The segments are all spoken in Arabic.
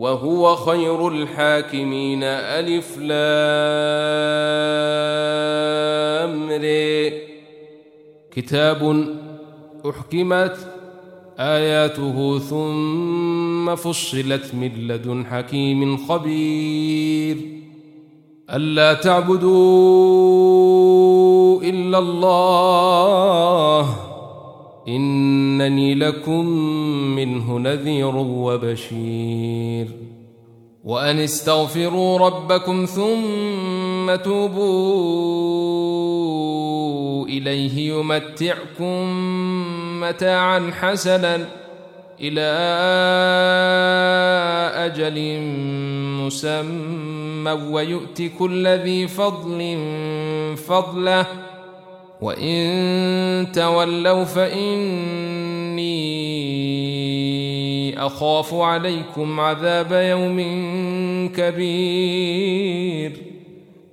وهو خير الحاكمين. ألف لام كتاب أحكمت آياته ثم فصلت من لدن حكيم خبير. ألا تعبدوا إلا الله. إنني لكم منه نذير وبشير. وأن استغفروا ربكم ثم توبوا إليه يمتعكم متاعا حسنا إلى أجل مسمى ويؤتي كل ذي فضل فضله وإن تولوا فإني أخاف عليكم عذاب يوم كبير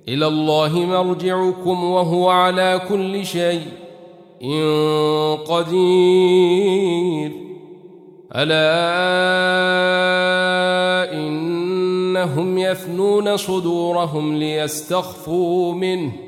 إلى الله مرجعكم وهو على كل شيء قدير ألا إنهم يثنون صدورهم ليستخفوا منه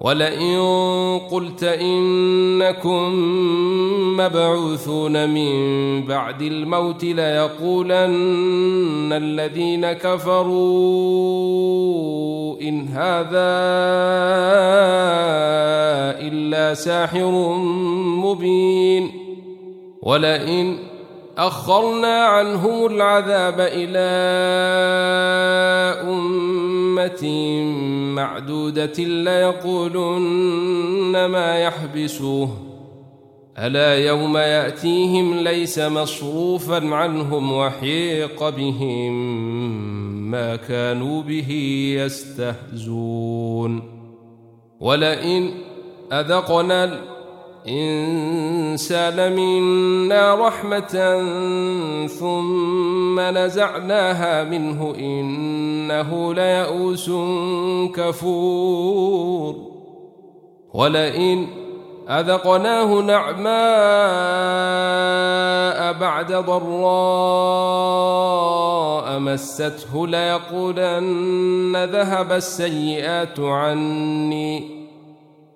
ولئن قلت إنكم مبعوثون من بعد الموت ليقولن الذين كفروا إن هذا إلا ساحر مبين ولئن أخرنا عنهم العذاب إلى أمة معدودة ليقولن ما يحبسوه. ألا يوم يأتيهم ليس مصروفا عنهم وحيق بهم ما كانوا به يستهزون. ولئن أذقنا الإنسان منا رحمة ثم نزعناها منه إنه ليئوس كفور. ولئن أذقناه نعماء بعد ضراء مسته ليقولن ذهب السيئات عني.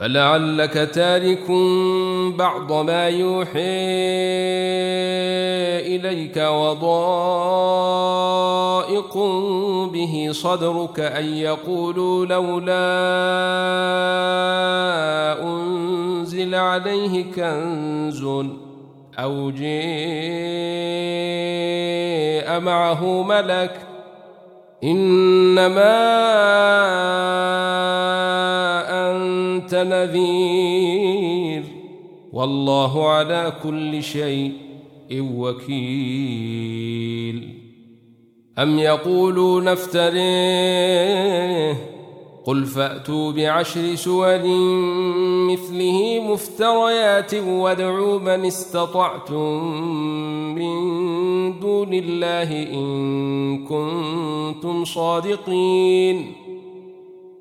فلعلك تارك بعض ما يوحي إليك وضائق به صدرك أن يقولوا لولا أنزل عليه كنز أو جاء معه ملك إنما أنت نذير. والله على كل شيء وكيل. أم يقولون افتريه. قل فأتوا بعشر سور مثله مفتريات وادعوا من استطعتم من دون الله إن كنتم صادقين.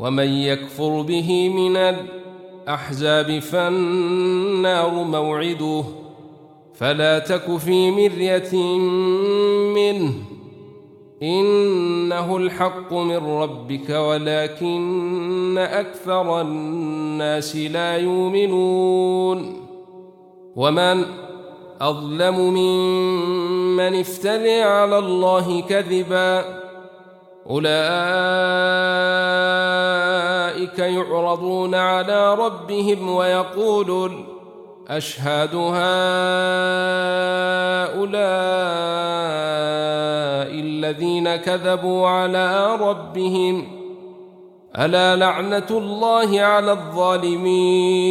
ومن يكفر به من الأحزاب فالنار موعده. فلا تك في مرية منه. إنه الحق من ربك ولكن أكثر الناس لا يؤمنون. ومن أظلم ممن افتري على الله كذبا. أولئك يعرضون على ربهم ويقولون أشهد هؤلاء الذين كذبوا على ربهم ألا لعنة الله على الظالمين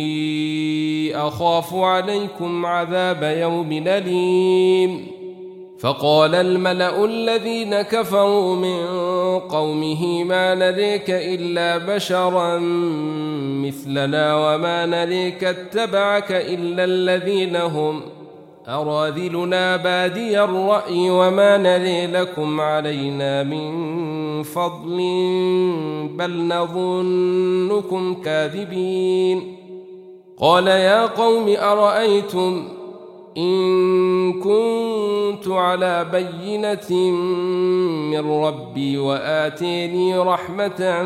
أخاف عليكم عذاب يوم أليم. فقال الملأ الذين كفروا من قومه ما نريك إلا بشرا مثلنا وما نريك اتبعك إلا الذين هم أراذلنا بادي الرأي وما نري لكم علينا من فضل بل نظنكم كاذبين. قال يا قوم أرأيتم إن كنت على بينة من ربي وآتيني رحمة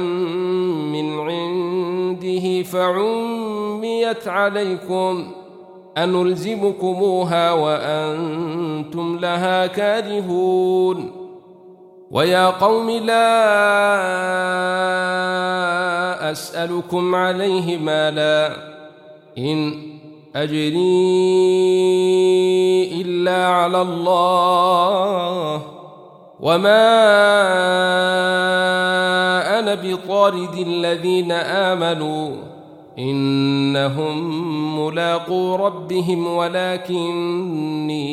من عنده فعميت عليكم أنلزمكموها وأنتم لها كارهون ويا قوم لا أسألكم عليه مالا إن أجري إلا على الله وما كان بطارد الذين آمنوا إنهم ملاقو ربهم ولكني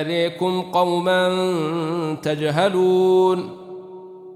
أريكم قوما تجهلون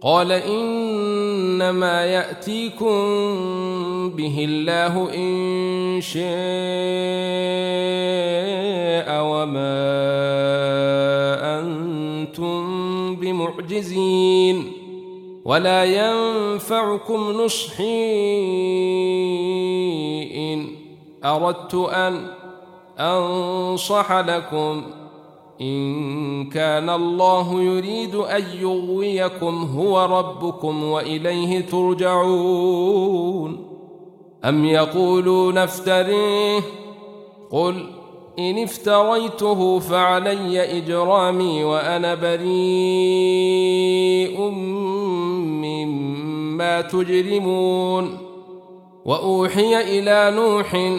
قال إنما يأتيكم به الله إن شاء وما أنتم بمعجزين ولا ينفعكم نصحي إن أردت أن أنصح لكم إن كان الله يريد أن يغويكم هو ربكم وإليه ترجعون. أم يقولون افتريه؟ قل إن افتريته فعلي إجرامي وأنا بريء مما تجرمون. وأوحي إلى نوح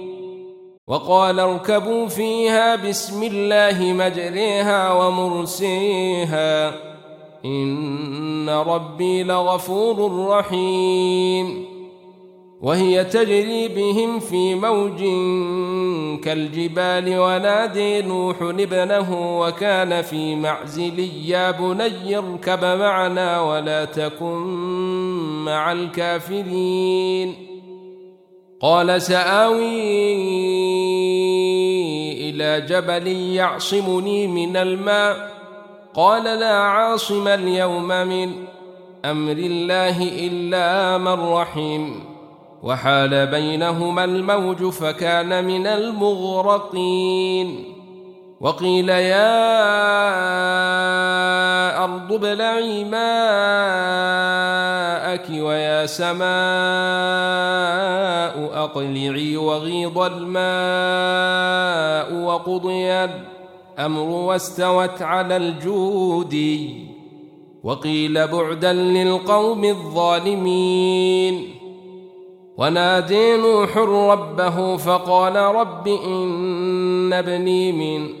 وقال اركبوا فيها بسم الله مجريها ومرسيها. إن ربي لغفور رحيم. وهي تجري بهم في موج كالجبال ونادي نوح ابنه وكان في معزل يا بني اركب معنا ولا تكن مع الكافرين. قال سآوي إلى جبل يعصمني من الماء. قال لا عاصم اليوم من أمر الله إلا من رحم وحال بينهما الموج فكان من المغرقين. وقيل يا أرض ابلعي ماءك ويا سماء أقلعي وغيض الماء وقضي الأمر واستوت على الجود وقيل بعدا للقوم الظالمين. ونادي نوح ربه فقال رب إن ابني من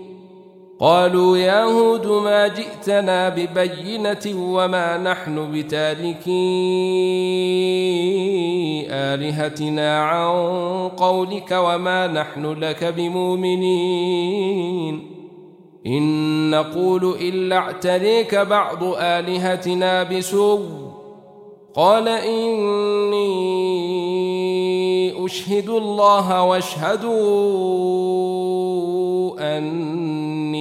قالوا يا هود ما جئتنا ببينة وما نحن بتاركي آلهتنا عن قولك وما نحن لك بمؤمنين. إن نقول إلا اعتريك بعض آلهتنا بسوء. قال إني أشهد الله واشهدوا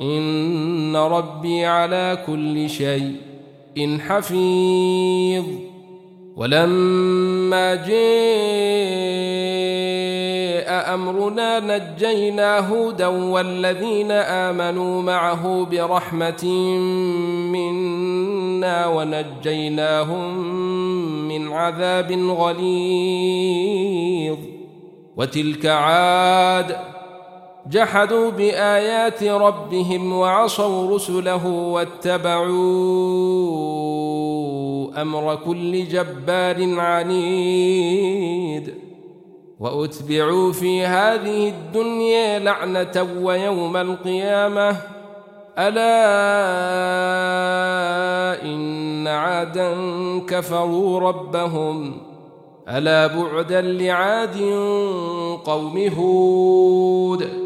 إن ربي على كل شيء إن حفيظ. ولما جاء أمرنا نجينا هودا والذين آمنوا معه برحمة منا ونجيناهم من عذاب غليظ. وتلك عاد جحدوا بآيات ربهم وعصوا رسله واتبعوا أمر كل جبار عنيد وأتبعوا في هذه الدنيا لعنة ويوم القيامة ألا إن عادا كفروا ربهم ألا بعدا لعاد قوم هود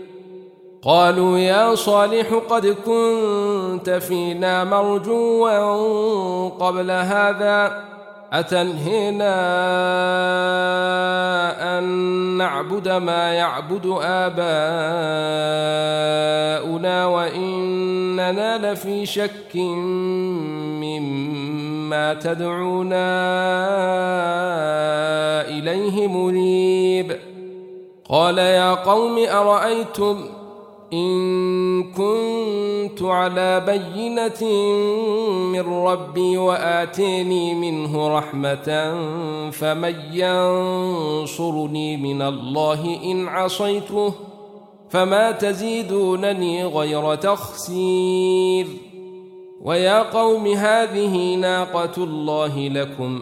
قالوا يا صالح قد كنت فينا مرجوا قبل هذا أتنهينا أن نعبد ما يعبد آباؤنا وإننا لفي شك مما تدعونا إليه مريب. قال يا قوم أرأيتم إن كنت على بينة من ربي وآتيني منه رحمة فمن ينصرني من الله إن عصيته فما تزيدونني غير تخسير. ويا قوم هذه ناقة الله لكم.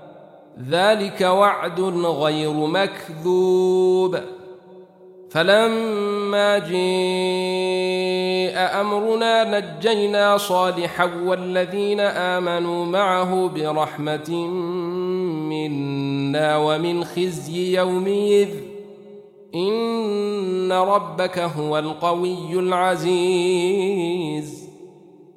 ذلك وعد غير مكذوب. فلما جاء أمرنا نجينا صالحا والذين آمنوا معه برحمة منا ومن خزي يومئذ. إن ربك هو القوي العزيز.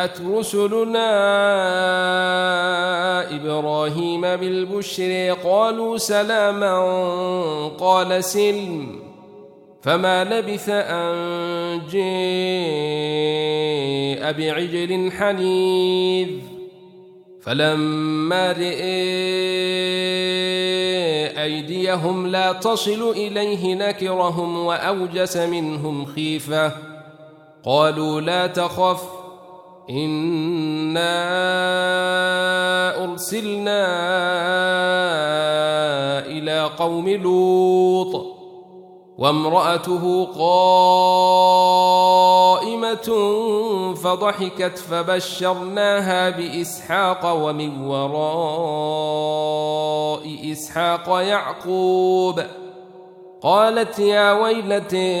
جاءت رسلنا إبراهيم بالبشر قالوا سلاما قال سلم فما لبث أن جاء بعجل حنيذ فلما رئي أيديهم لا تصل إليه نكرهم وأوجس منهم خيفة قالوا لا تخف انا ارسلنا إلى قوم لوط وامراته قائمه فضحكت فبشرناها باسحاق ومن وراء اسحاق يعقوب قالت يا ويلتي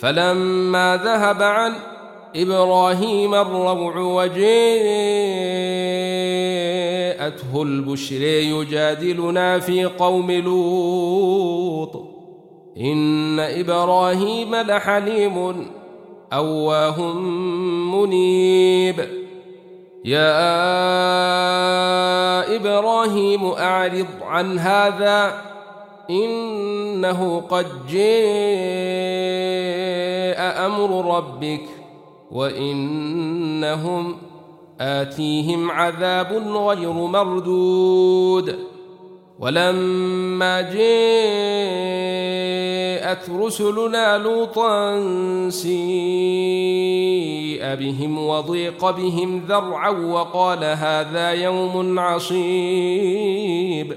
فلما ذهب عن إبراهيم الروع وجاءته البشر يجادلنا في قوم لوط. إن إبراهيم لحليم أواه منيب. يا إبراهيم أعرض عن هذا إنه قد أمر ربك وإنهم آتيهم عذاب غير مردود. ولما جاء جاءت رسلنا لوطا سيء بهم وضيق بهم ذرعا وقال هذا يوم عصيب.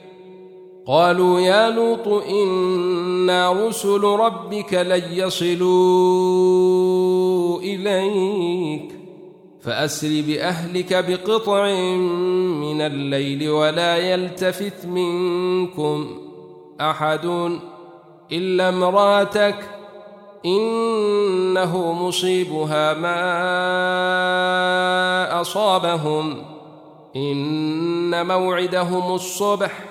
قالوا يا لوط إنا رسل ربك لن يصلوا إليك فأسر بأهلك بقطع من الليل ولا يلتفت منكم أحد إلا امرأتك إنه مصيبها ما أصابهم إن موعدهم الصبح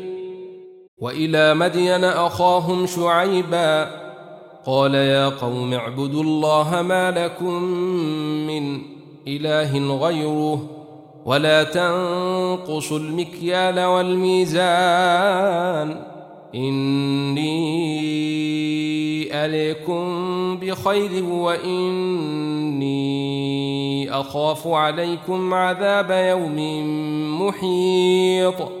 وإلى مدين أخاهم شعيباً قال يا قوم اعبدوا الله ما لكم من إله غيره ولا تنقصوا المكيال والميزان إني أليكم بخير وإني أخاف عليكم عذاب يوم محيط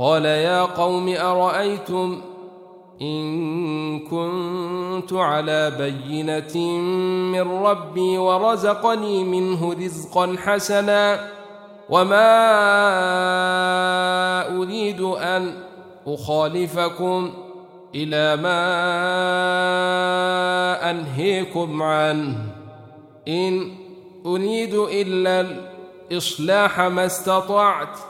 قال يا قوم أرأيتم إن كنت على بينة من ربي ورزقني منه رزقا حسنا وما أريد أن أخالفكم إلى ما أنهيكم عنه. إن أريد إلا الإصلاح ما استطعت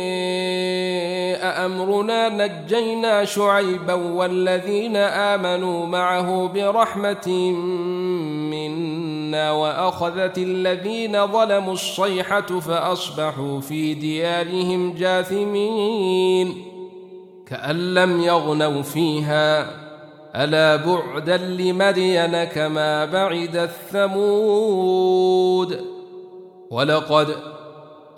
أمرنا نجينا شعيبا والذين آمنوا معه برحمة منا وأخذت الذين ظلموا الصيحة فأصبحوا في ديارهم جاثمين كأن لم يغنوا فيها. ألا بعدا لمدين كما بعد الثمود. ولقد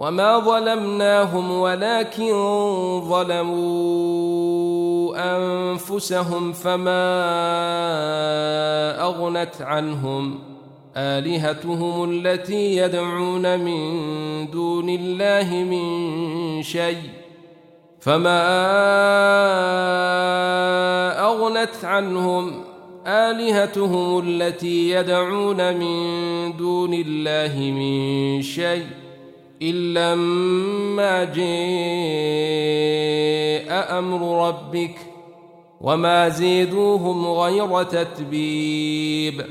وما ظلمناهم ولكن ظلموا انفسهم فما اغنت عنهم الهتهم التي يدعون من دون الله من شيء فما اغنت عنهم الهتهم التي يدعون من دون الله من شيء إلا ما جاء أمر ربك وما زيدوهم غير تتبيب.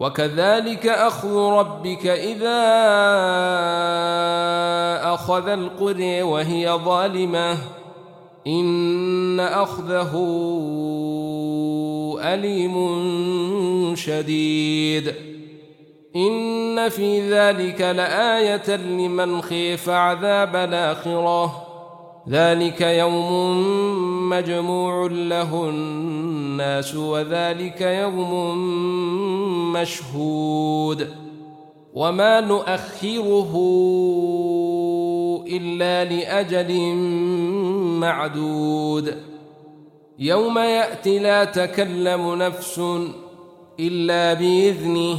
وكذلك أخذ ربك إذا أخذ القرى وهي ظالمة. إن أخذه أليم شديد. إن في ذلك لآية لمن خيف عذاب الآخرة. ذلك يوم مجموع له الناس وذلك يوم مشهود. وما نؤخره إلا لأجل معدود. يوم يأتي لا تكلم نفس إلا بإذنه.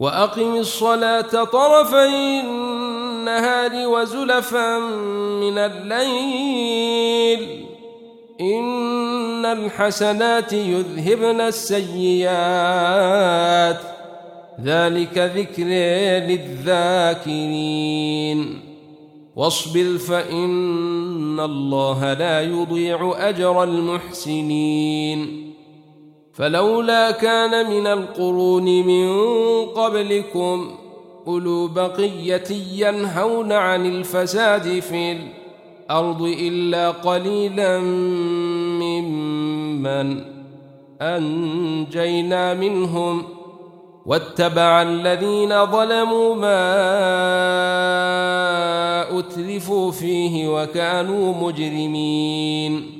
وأقم الصلاة طرفي النهار وزلفا من الليل. إن الحسنات يذهبن السيئات. ذلك ذكر للذاكرين. واصبر فإن الله لا يضيع أجر المحسنين. فلولا كان من القرون من قبلكم أولو بقية ينهون عن الفساد في الأرض إلا قليلا ممن أنجينا منهم واتبع الذين ظلموا ما أتلفوا فيه وكانوا مجرمين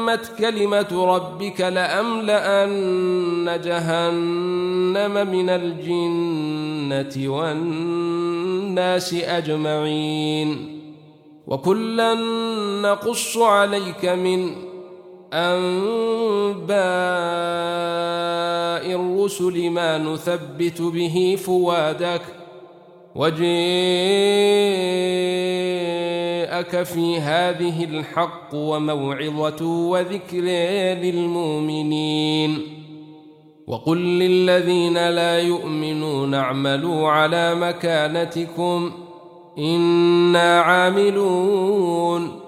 وتمت كلمة ربك لأملأن جهنم من الجنة والناس أجمعين. وكلا نقص عليك من أنباء الرسل ما نثبت به فوادك وجاءك في هذه الحق وموعظة وذكر للمؤمنين. وقل للذين لا يؤمنون اعملوا على مكانتكم إنا عاملون.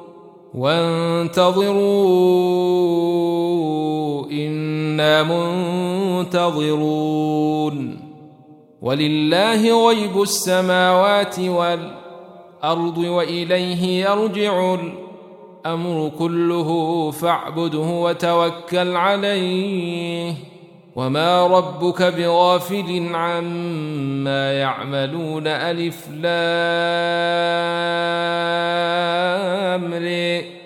وانتظروا إنا منتظرون. ولله غيب السماوات والأرض وإليه يرجع الأمر كله فاعبده وتوكل عليه. وما ربك بغافل عما يعملون ألف لام. رئ